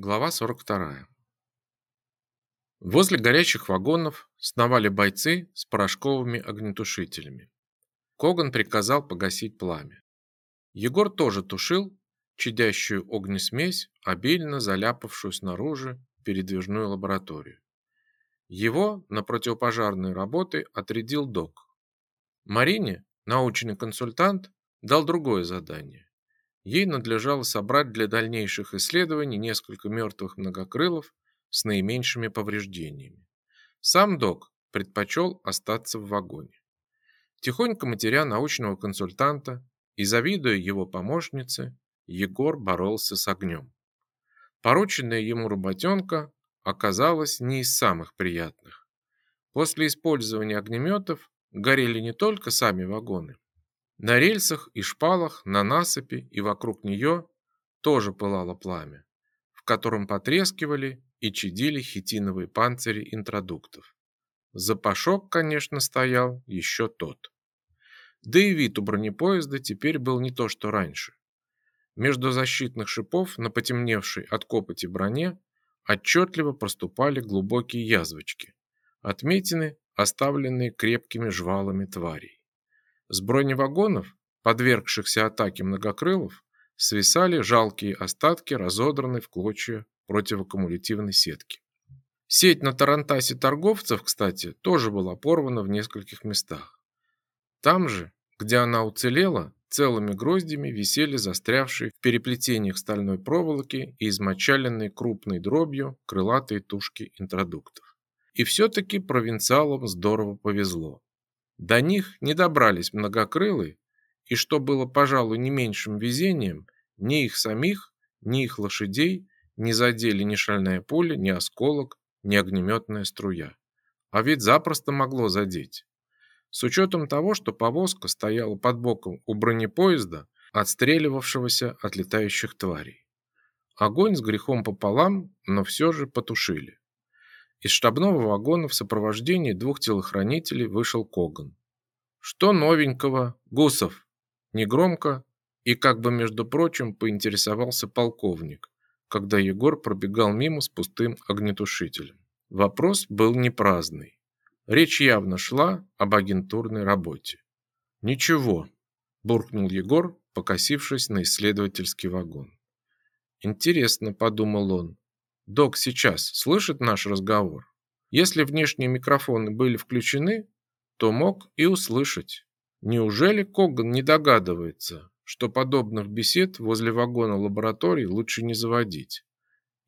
Глава 42. Возле горящих вагонов сновали бойцы с порошковыми огнетушителями. Коган приказал погасить пламя. Егор тоже тушил чадящую огнесмесь, обильно заляпавшую снаружи передвижную лабораторию. Его на противопожарные работы отрядил док. Марине, научный консультант, дал другое задание Ей надлежало собрать для дальнейших исследований несколько мертвых многокрылов с наименьшими повреждениями. Сам док предпочел остаться в вагоне. Тихонько матеря научного консультанта и завидуя его помощнице, Егор боролся с огнем. Порученная ему работенка оказалась не из самых приятных. После использования огнеметов горели не только сами вагоны, на рельсах и шпалах, на насыпи и вокруг нее тоже пылало пламя, в котором потрескивали и чадили хитиновые панцири интродуктов. Запашок, конечно, стоял еще тот. Да и вид у бронепоезда теперь был не то, что раньше. Между защитных шипов на потемневшей от копоти броне отчетливо проступали глубокие язвочки, отметины, оставленные крепкими жвалами тварей. С броневагонов, подвергшихся атаке многокрылов, свисали жалкие остатки разодранной в клочья противокумулятивной сетки. Сеть на Тарантасе торговцев, кстати, тоже была порвана в нескольких местах. Там же, где она уцелела, целыми гроздями висели застрявшие в переплетениях стальной проволоки и измочаленные крупной дробью крылатые тушки интродуктов. И все-таки провинциалам здорово повезло. До них не добрались многокрылые, и что было, пожалуй, не меньшим везением, ни их самих, ни их лошадей не задели ни шальное поле, ни осколок, ни огнеметная струя. А ведь запросто могло задеть. С учетом того, что повозка стояла под боком у бронепоезда, отстреливавшегося от летающих тварей. Огонь с грехом пополам, но все же потушили. Из штабного вагона в сопровождении двух телохранителей вышел Коган. «Что новенького, Гусов?» Негромко и как бы, между прочим, поинтересовался полковник, когда Егор пробегал мимо с пустым огнетушителем. Вопрос был не праздный. Речь явно шла об агентурной работе. «Ничего», – буркнул Егор, покосившись на исследовательский вагон. «Интересно», – подумал он, Док сейчас слышит наш разговор. Если внешние микрофоны были включены, то мог и услышать. Неужели Коган не догадывается, что подобных бесед возле вагона лаборатории лучше не заводить?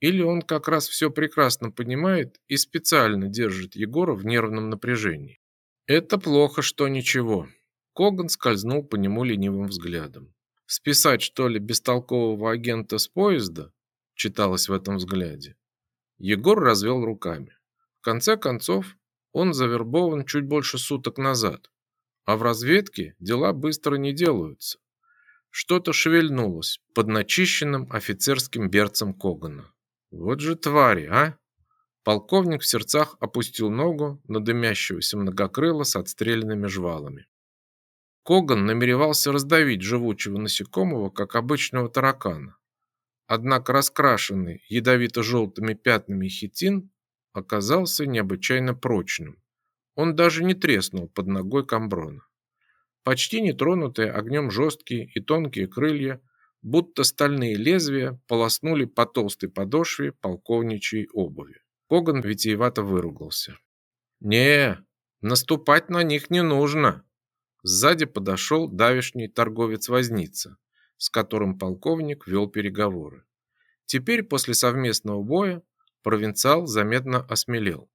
Или он как раз все прекрасно понимает и специально держит Егора в нервном напряжении? Это плохо, что ничего. Коган скользнул по нему ленивым взглядом. Списать, что ли, бестолкового агента с поезда? Читалось в этом взгляде. Егор развел руками. В конце концов, он завербован чуть больше суток назад, а в разведке дела быстро не делаются. Что-то шевельнулось под начищенным офицерским берцем Когана. Вот же твари, а? Полковник в сердцах опустил ногу на дымящегося многокрыла с отстрелянными жвалами. Коган намеревался раздавить живучего насекомого, как обычного таракана. Однако раскрашенный ядовито-желтыми пятнами хитин оказался необычайно прочным. Он даже не треснул под ногой камброна. Почти нетронутые огнем жесткие и тонкие крылья, будто стальные лезвия, полоснули по толстой подошве полковничьей обуви. Коган витиевато выругался. «Не, наступать на них не нужно!» Сзади подошел давишний торговец-возница с которым полковник вел переговоры. Теперь, после совместного боя, провинциал заметно осмелел.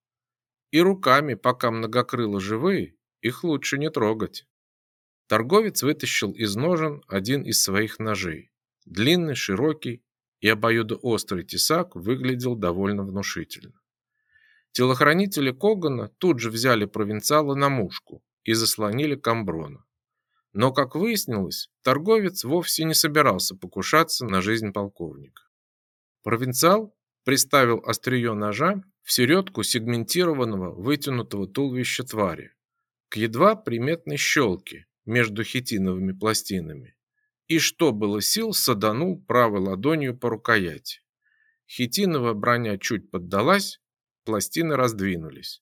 И руками, пока многокрыло живые, их лучше не трогать. Торговец вытащил из ножен один из своих ножей. Длинный, широкий и обоюдоострый тесак выглядел довольно внушительно. Телохранители Когана тут же взяли провинциала на мушку и заслонили Камброна. Но, как выяснилось, торговец вовсе не собирался покушаться на жизнь полковника. Провинциал приставил острие ножа в середку сегментированного вытянутого туловища твари, к едва приметной щелке между хитиновыми пластинами, и что было сил саданул правой ладонью по рукояти. Хитиновая броня чуть поддалась, пластины раздвинулись.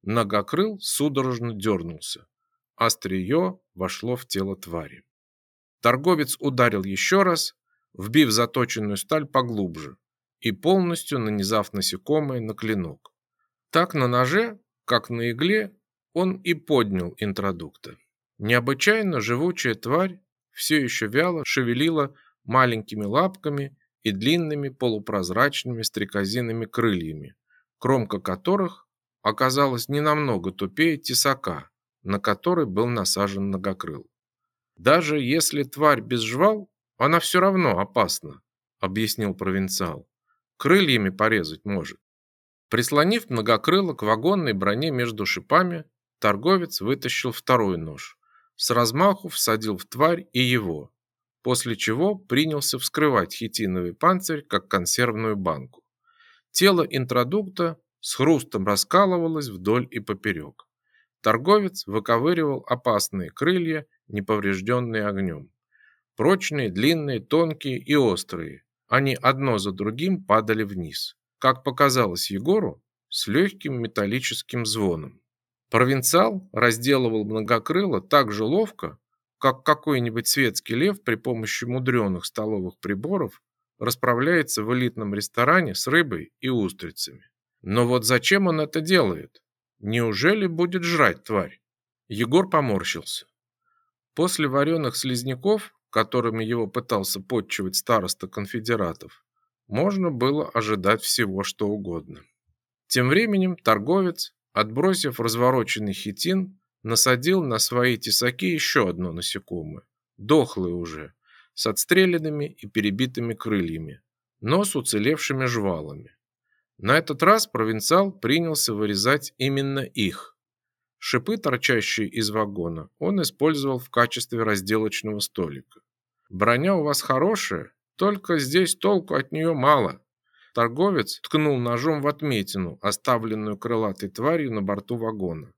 Многокрыл судорожно дернулся. Острие вошло в тело твари. Торговец ударил еще раз, вбив заточенную сталь поглубже и полностью нанизав насекомое на клинок. Так на ноже, как на игле, он и поднял интродукта. Необычайно живучая тварь все еще вяло шевелила маленькими лапками и длинными полупрозрачными стрекозиными крыльями, кромка которых оказалась не намного тупее тесака, на который был насажен многокрыл. Даже если тварь без жвал, она все равно опасна, объяснил провинциал. Крыльями порезать может. Прислонив многокрыло к вагонной броне между шипами, торговец вытащил второй нож. С размаху всадил в тварь и его, после чего принялся вскрывать хитиновый панцирь, как консервную банку. Тело интродукта с хрустом раскалывалось вдоль и поперек. Торговец выковыривал опасные крылья, не поврежденные огнем. Прочные, длинные, тонкие и острые. Они одно за другим падали вниз. Как показалось Егору, с легким металлическим звоном. Провинциал разделывал многокрыло так же ловко, как какой-нибудь светский лев при помощи мудреных столовых приборов расправляется в элитном ресторане с рыбой и устрицами. Но вот зачем он это делает? Неужели будет жрать тварь? Егор поморщился. После вареных слизняков, которыми его пытался подчивать староста конфедератов, можно было ожидать всего, что угодно. Тем временем торговец, отбросив развороченный хитин, насадил на свои тесаки еще одно насекомое, дохлое уже, с отстрелянными и перебитыми крыльями, но с уцелевшими жвалами. На этот раз провинциал принялся вырезать именно их. Шипы, торчащие из вагона, он использовал в качестве разделочного столика. «Броня у вас хорошая, только здесь толку от нее мало». Торговец ткнул ножом в отметину, оставленную крылатой тварью на борту вагона.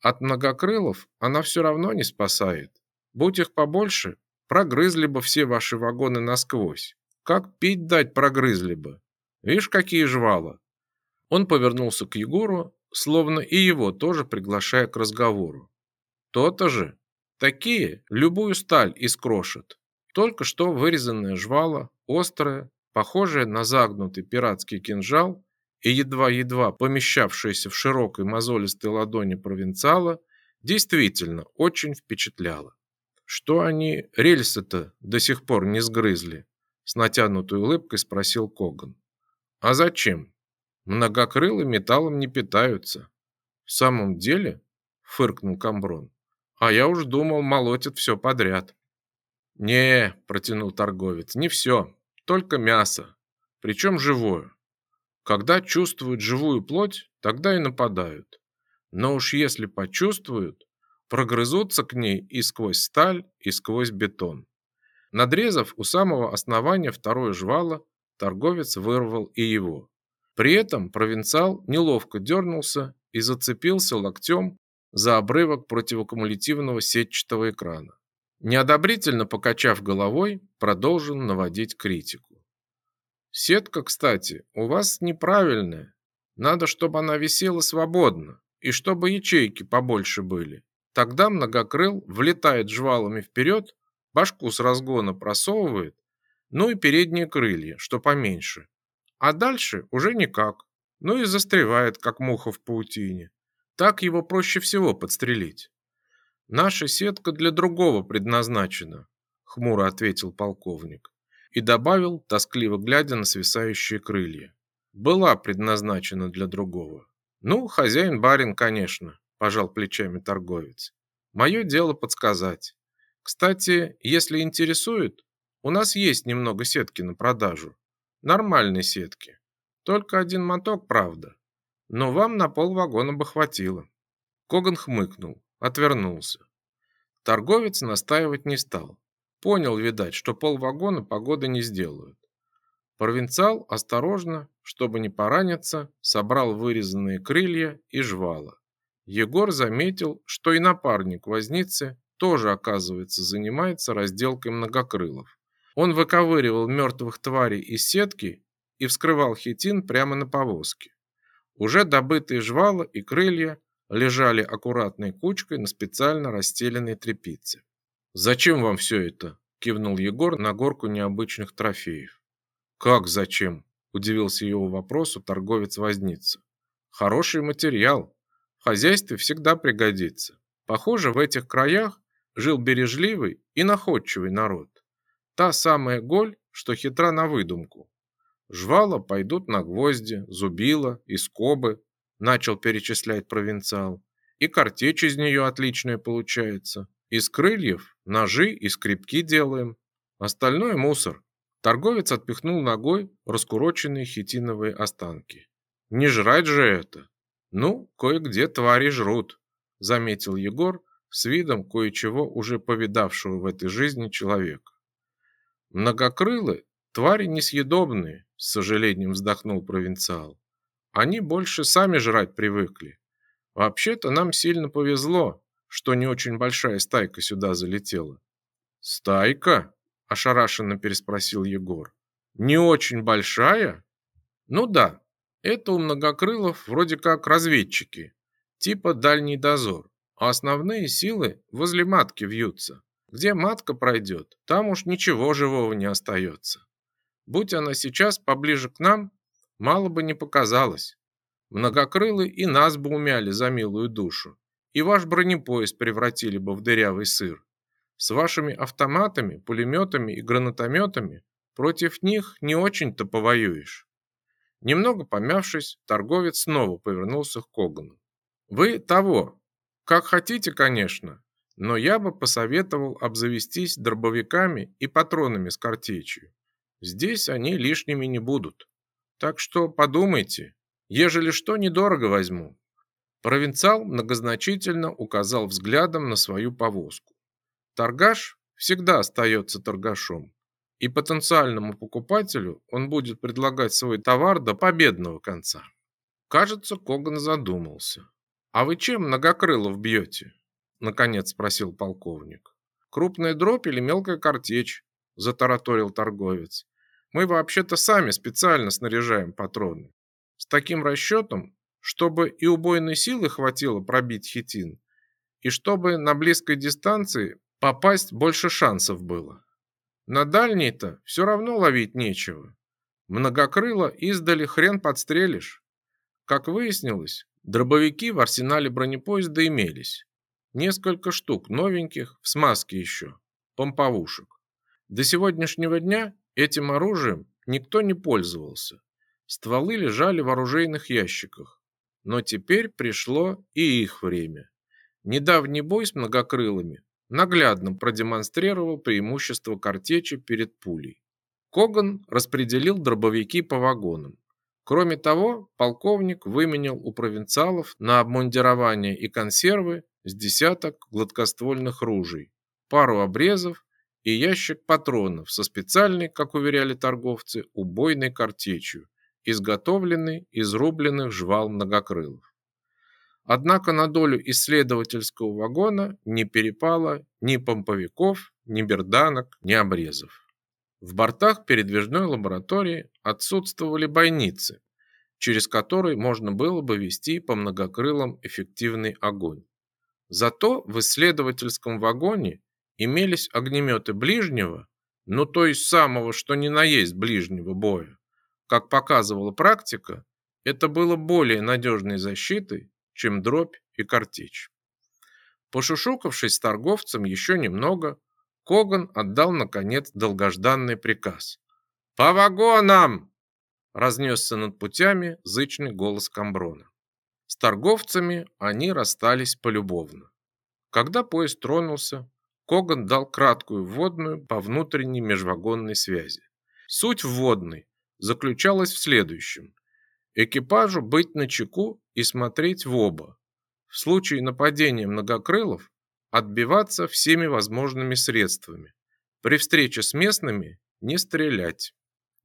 От многокрылов она все равно не спасает. Будь их побольше, прогрызли бы все ваши вагоны насквозь. Как пить дать прогрызли бы. Видишь, какие жвала. Он повернулся к Егору, словно и его тоже приглашая к разговору. То-то же. Такие любую сталь искрошат. Только что вырезанная жвала, острая, похожая на загнутый пиратский кинжал и едва-едва помещавшаяся в широкой мозолистой ладони провинциала, действительно очень впечатляла. Что они рельсы-то до сих пор не сгрызли? С натянутой улыбкой спросил Коган. А зачем? Многокрылы металлом не питаются. В самом деле, фыркнул Камброн. А я уж думал, молотят все подряд. Не, протянул торговец, не все, только мясо, причем живое. Когда чувствуют живую плоть, тогда и нападают. Но уж если почувствуют, прогрызутся к ней и сквозь сталь, и сквозь бетон. Надрезав у самого основания второе жвало, торговец вырвал и его. При этом провинциал неловко дернулся и зацепился локтем за обрывок противокумулятивного сетчатого экрана. Неодобрительно покачав головой, продолжил наводить критику. Сетка, кстати, у вас неправильная. Надо, чтобы она висела свободно и чтобы ячейки побольше были. Тогда многокрыл влетает жвалами вперед, башку с разгона просовывает ну и передние крылья, что поменьше. А дальше уже никак. Ну и застревает, как муха в паутине. Так его проще всего подстрелить. Наша сетка для другого предназначена, хмуро ответил полковник и добавил, тоскливо глядя на свисающие крылья. Была предназначена для другого. Ну, хозяин-барин, конечно, пожал плечами торговец. Мое дело подсказать. Кстати, если интересует, у нас есть немного сетки на продажу. Нормальной сетки. Только один моток, правда. Но вам на пол вагона бы хватило. Коган хмыкнул, отвернулся. Торговец настаивать не стал. Понял, видать, что пол вагона погоды не сделают. Провинциал осторожно, чтобы не пораниться, собрал вырезанные крылья и жвала. Егор заметил, что и напарник возницы тоже, оказывается, занимается разделкой многокрылов. Он выковыривал мертвых тварей из сетки и вскрывал хитин прямо на повозке. Уже добытые жвала и крылья лежали аккуратной кучкой на специально расстеленной тряпице. «Зачем вам все это?» – кивнул Егор на горку необычных трофеев. «Как зачем?» – удивился его вопросу торговец возница. «Хороший материал. В хозяйстве всегда пригодится. Похоже, в этих краях жил бережливый и находчивый народ. Та самая голь, что хитра на выдумку. Жвала пойдут на гвозди, зубила и скобы, начал перечислять провинциал. И картечь из нее отличная получается. Из крыльев ножи и скребки делаем. Остальное мусор. Торговец отпихнул ногой раскуроченные хитиновые останки. Не жрать же это. Ну, кое-где твари жрут, заметил Егор с видом кое-чего уже повидавшего в этой жизни человека. Многокрылы твари несъедобные, с сожалением вздохнул провинциал. Они больше сами жрать привыкли. Вообще-то нам сильно повезло, что не очень большая стайка сюда залетела. Стайка? ошарашенно переспросил Егор. Не очень большая? Ну да. Это у многокрылов вроде как разведчики, типа дальний дозор. А основные силы возле матки вьются. Где матка пройдет, там уж ничего живого не остается. Будь она сейчас поближе к нам, мало бы не показалось. Многокрылы и нас бы умяли за милую душу, и ваш бронепоезд превратили бы в дырявый сыр. С вашими автоматами, пулеметами и гранатометами против них не очень-то повоюешь. Немного помявшись, торговец снова повернулся к Когану. Вы того, как хотите, конечно, но я бы посоветовал обзавестись дробовиками и патронами с картечью. Здесь они лишними не будут. Так что подумайте, ежели что, недорого возьму. Провинциал многозначительно указал взглядом на свою повозку. Торгаш всегда остается торгашом, и потенциальному покупателю он будет предлагать свой товар до победного конца. Кажется, Коган задумался. «А вы чем многокрылов бьете?» Наконец спросил полковник. Крупная дробь или мелкая картечь, затараторил торговец. Мы вообще-то сами специально снаряжаем патроны. С таким расчетом, чтобы и убойной силы хватило пробить хитин, и чтобы на близкой дистанции попасть больше шансов было. На дальней-то все равно ловить нечего. Многокрыло издали хрен подстрелишь. Как выяснилось, дробовики в арсенале бронепоезда имелись. Несколько штук новеньких, в смазке еще, помповушек. До сегодняшнего дня этим оружием никто не пользовался. Стволы лежали в оружейных ящиках. Но теперь пришло и их время. Недавний бой с многокрылыми наглядно продемонстрировал преимущество картечи перед пулей. Коган распределил дробовики по вагонам. Кроме того, полковник выменял у провинциалов на обмундирование и консервы с десяток гладкоствольных ружей, пару обрезов и ящик патронов со специальной, как уверяли торговцы, убойной картечью, изготовленной из рубленных жвал многокрылов. Однако на долю исследовательского вагона не перепало ни помповиков, ни берданок, ни обрезов. В бортах передвижной лаборатории отсутствовали бойницы, через которые можно было бы вести по многокрылам эффективный огонь. Зато в исследовательском вагоне имелись огнеметы ближнего, ну то есть самого, что ни на есть ближнего боя. Как показывала практика, это было более надежной защитой, чем дробь и картечь. Пошушукавшись с торговцем еще немного, Коган отдал, наконец, долгожданный приказ. «По вагонам!» – разнесся над путями зычный голос Камброна. С торговцами они расстались полюбовно. Когда поезд тронулся, Коган дал краткую вводную по внутренней межвагонной связи. Суть вводной заключалась в следующем. Экипажу быть начеку и смотреть в оба. В случае нападения многокрылов отбиваться всеми возможными средствами. При встрече с местными не стрелять.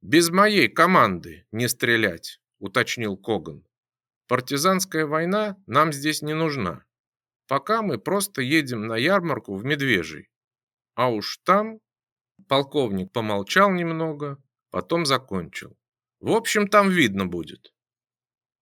Без моей команды не стрелять, уточнил Коган. Партизанская война нам здесь не нужна. Пока мы просто едем на ярмарку в Медвежий. А уж там полковник помолчал немного, потом закончил. В общем, там видно будет.